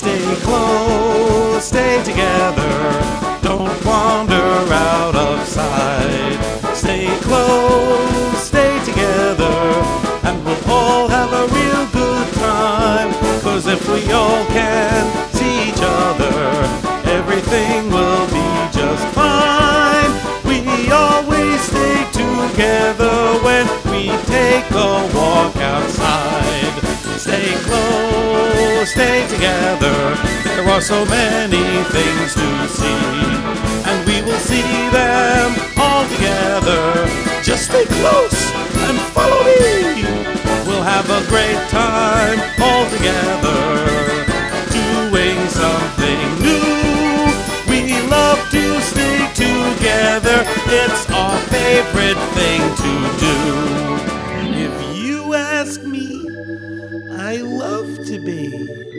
stay close, stay together. Don't wander out of sight. Stay close, stay together, and we'll all have a real good time. Cause if we all can see each other, everything will be just fine. We always stay together when we take a walk outside. Stay together. There are so many things to see, and we will see them all together. Just stay close and follow me. We'll have a great time all together, doing something new. We love to stay together. It's our favorite thing to do. If you ask me, I love to be